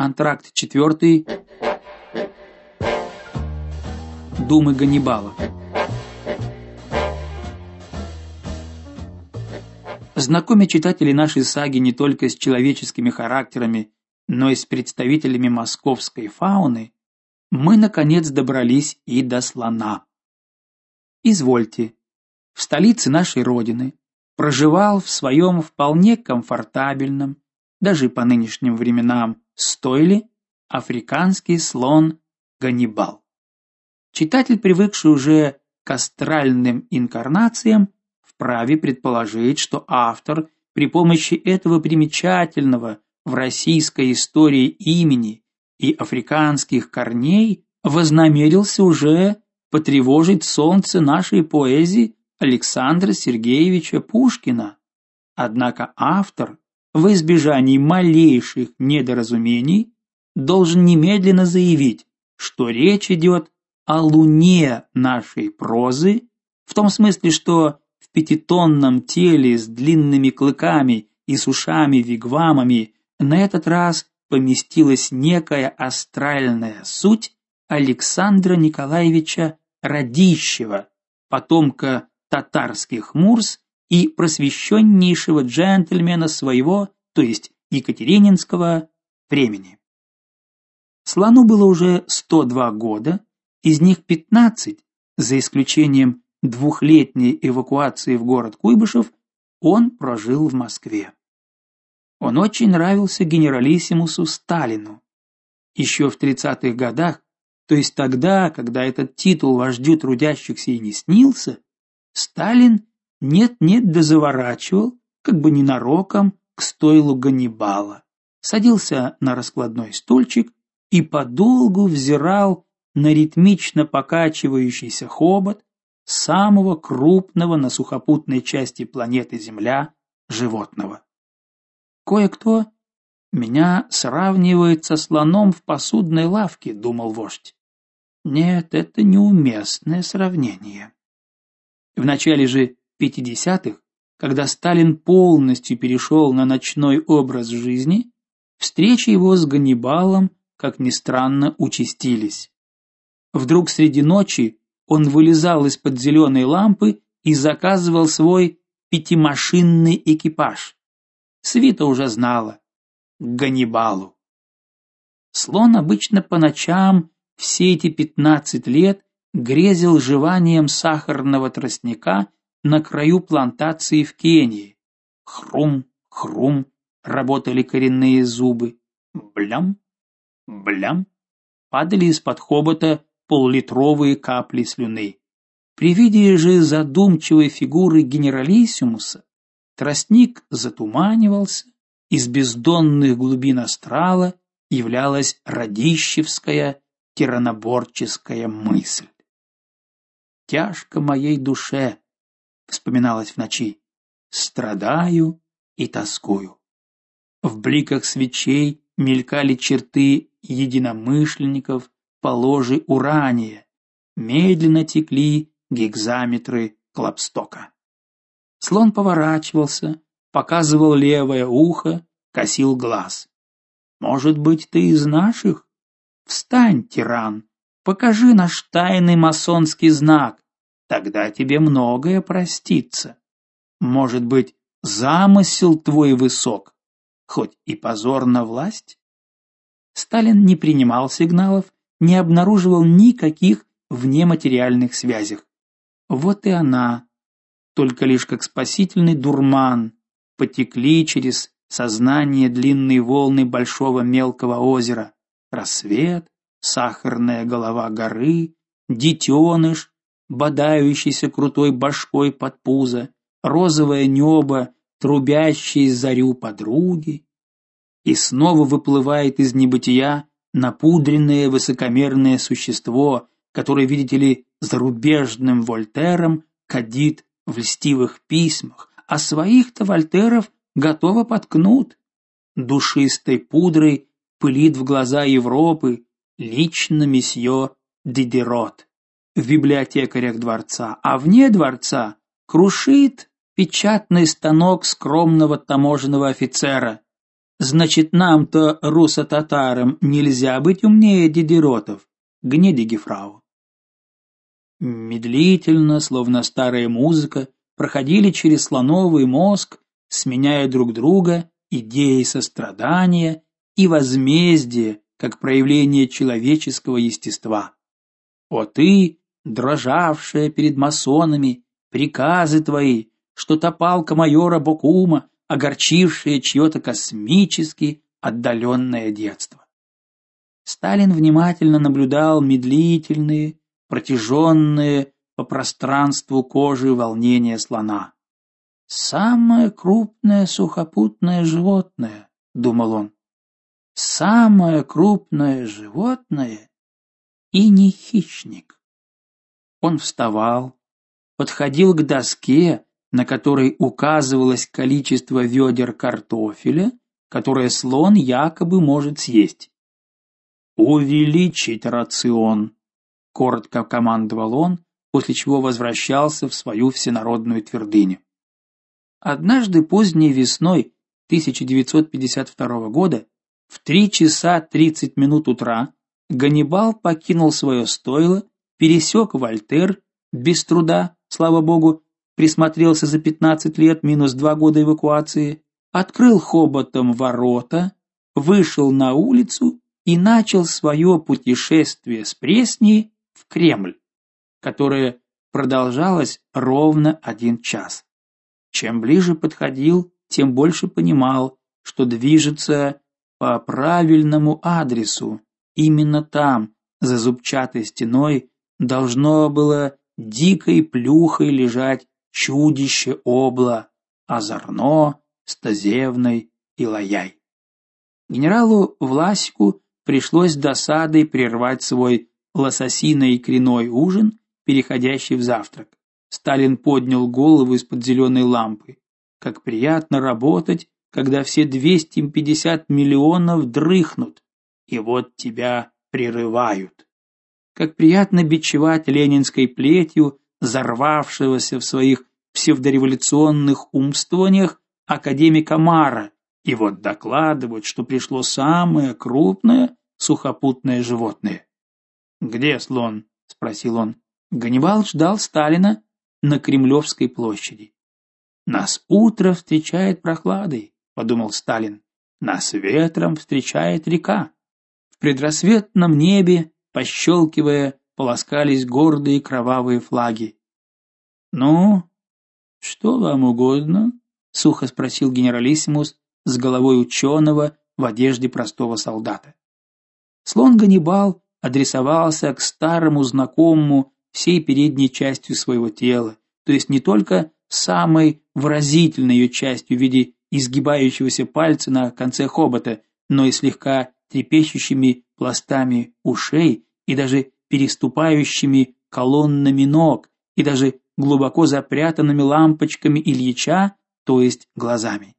Антракт 4. Думы Ганнибала. Знакомя читателей нашей саги не только с человеческими характерами, но и с представителями московской фауны, мы наконец добрались и до слона. Извольте, в столице нашей родины проживал в своем вполне комфортабельном, даже по нынешним временам, стойле африканский слон Ганнибал. Читатель, привыкший уже к астральным инкарнациям, вправе предположить, что автор при помощи этого примечательного в российской истории имени и африканских корней вознамерился уже потревожить солнце нашей поэзии Александра Сергеевича Пушкина. Однако автор, в избежании малейших недоразумений, должен немедленно заявить, что речь идет о луне нашей прозы, в том смысле, что в пятитонном теле с длинными клыками и с ушами-вигвамами на этот раз поместилась некая астральная суть Александра Николаевича Радищева, потомка татарских мурс и просвещеннейшего джентльмена своего, то есть Екатерининского времени. Слону было уже 102 года, из них 15, за исключением двухлетней эвакуации в город Куйбышев, он прожил в Москве. Он очень нравился генералиссимусу Сталину. Еще в 30-х годах, то есть тогда, когда этот титул вождю трудящихся и не снился, Сталин нет-нет да заворачивал, как бы ненароком, к стойлу Ганнибала. Садился на раскладной стульчик и подолгу взирал на ритмично покачивающийся хобот самого крупного на сухопутной части планеты Земля животного. Кое-кто меня сравнивает со слоном в посудной лавке, думал вождь. Нет, это неуместное сравнение. В начале же 50-х, когда Сталин полностью перешел на ночной образ жизни, встречи его с Ганнибалом, как ни странно, участились. Вдруг среди ночи он вылезал из-под зеленой лампы и заказывал свой пятимашинный экипаж. Свита уже знала к Ганнибалу. Слон обычно по ночам все эти пятнадцать лет грезил жеванием сахарного тростника на краю плантации в Кении. Хрум, хрум, работали коренные зубы. Блям, блям, падали из-под хобота поллитровые капли слюны. При виде же задумчивой фигуры генералиссимуса тростник затуманивался, из бездонных глубин астрала являлась радищевская тираноборческая мысль тяжко моей душе, вспоминалось в ночи. Страдаю и тоскую. В бликах свечей мелькали черты единомышленников по ложе урания. Медленно текли гигзаметры Клапстока. Слон поворачивался, показывал левое ухо, косил глаз. Может быть, ты из наших? Встань, тиран, покажи наш тайный масонский знак тогда тебе многое простится. Может быть, замысел твой высок, хоть и позор на власть? Сталин не принимал сигналов, не обнаруживал никаких внематериальных связях. Вот и она, только лишь как спасительный дурман, потекли через сознание длинные волны большого мелкого озера. Рассвет, сахарная голова горы, детеныш, бодающийся крутой башкой под пузо, розовое небо, трубящие зарю подруги, и снова выплывает из небытия напудренное высокомерное существо, которое, видите ли, зарубежным Вольтером кадит в льстивых письмах, а своих-то Вольтеров готово подкнут. Душистой пудрой пылит в глаза Европы лично месье Дидерот в библиотекарях дворца, а вне дворца крушит печатный станок скромного таможенного офицера. Значит, нам-то, руссо-татарам, нельзя быть умнее дидеротов, гнедиги фрау. Медлительно, словно старая музыка, проходили через слоновый мозг, сменяя друг друга идеи сострадания и возмездия, как проявление человеческого естества. О ты, дрожавшая перед масонами, приказы твои, что та палка майора Бокума, огорчившая чье-то космически отдаленное детство. Сталин внимательно наблюдал медлительные, протяженные по пространству кожи волнения слона. Самое крупное сухопутное животное, думал он. Самое крупное животное и не хищник. Он вставал, подходил к доске, на которой указывалось количество ведер картофеля, которое слон якобы может съесть. Увеличить рацион, коротко командовал он, после чего возвращался в свою всенародную твердыню. Однажды поздней весной 1952 года в три часа тридцать минут утра Ганнибал покинул свое стойло, пересек Вольтер без труда, слава богу, присмотрелся за 15 лет минус два года эвакуации, открыл хоботом ворота, вышел на улицу и начал свое путешествие с Пресни в Кремль, которое продолжалось ровно один час. Чем ближе подходил, тем больше понимал, что движется по правильному адресу. Именно там, за зубчатой стеной, должно было дикой плюхой лежать чудище обла, озорно, стазевной и лаяй. Генералу Власику пришлось досадой прервать свой лососино-икряной ужин, переходящий в завтрак. Сталин поднял голову из-под зеленой лампы. Как приятно работать, когда все 250 миллионов дрыхнут, и вот тебя прерывают. Как приятно бичевать ленинской плетью взорвавшегося в своих псевдореволюционных умствованиях академика Мара, и вот докладывают, что пришло самое крупное сухопутное животное. Где слон? спросил он. Ганнибал ждал Сталина на Кремлевской площади. Нас утро встречает прохладой, подумал Сталин. Нас ветром встречает река. В предрассветном небе, пощелкивая, полоскались гордые кровавые флаги. Ну, что вам угодно? сухо спросил генералиссимус с головой ученого в одежде простого солдата. Слон Ганнибал адресовался к старому знакомому всей передней частью своего тела, то есть не только самой выразительной ее частью в виде изгибающегося пальца на конце хобота, но и слегка трепещущими пластами ушей и даже переступающими колоннами ног, и даже глубоко запрятанными лампочками Ильича, то есть глазами.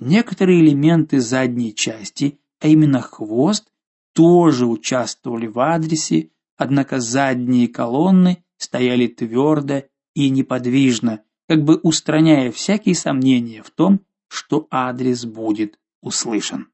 Некоторые элементы задней части, а именно хвост, тоже участвовали в адресе, однако задние колонны стояли твердо и неподвижно, как бы устраняя всякие сомнения в том, что адрес будет услышан.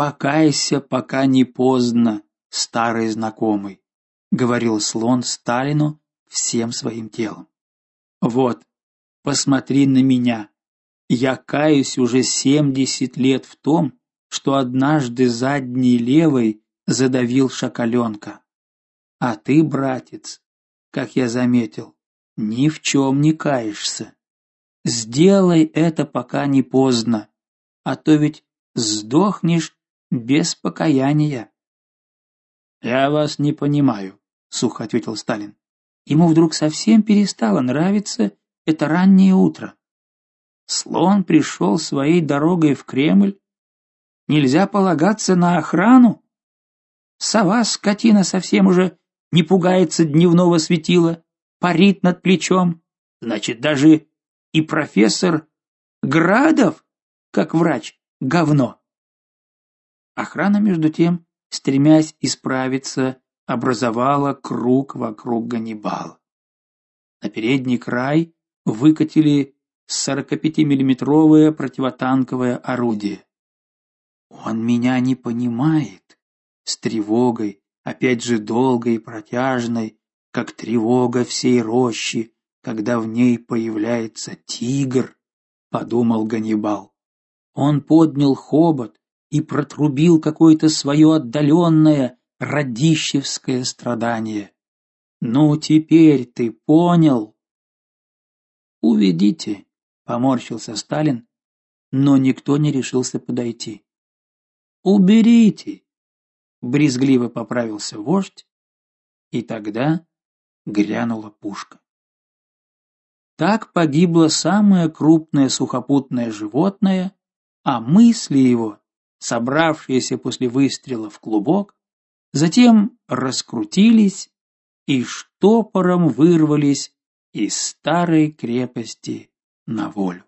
Покайся, пока не поздно, старый знакомый, говорил слон Сталину всем своим телом. Вот, посмотри на меня. Я каюсь уже семьдесят лет в том, что однажды задней левой задавил шакаленка. А ты, братец, как я заметил, ни в чем не каешься. Сделай это, пока не поздно, а то ведь сдохнешь без покаяния. Я вас не понимаю, сухо ответил Сталин. Ему вдруг совсем перестало нравиться это раннее утро. Слон пришел своей дорогой в Кремль. Нельзя полагаться на охрану. Сова скотина совсем уже не пугается дневного светила, парит над плечом. Значит, даже и профессор Градов, как врач, говно. Охрана между тем, стремясь исправиться, образовала круг вокруг Ганнибала. На передний край выкатили 45-миллиметровое противотанковое орудие. Он меня не понимает. С тревогой, опять же долгой и протяжной, как тревога всей рощи, когда в ней появляется тигр, подумал Ганнибал. Он поднял хобот и протрубил какое-то свое отдаленное радищевское страдание. Ну теперь ты понял? Уведите, поморщился Сталин, но никто не решился подойти. Уберите, брезгливо поправился вождь, и тогда грянула пушка. Так погибло самое крупное сухопутное животное, а мысли его, собравшиеся после выстрела в клубок, затем раскрутились и штопором вырвались из старой крепости на волю.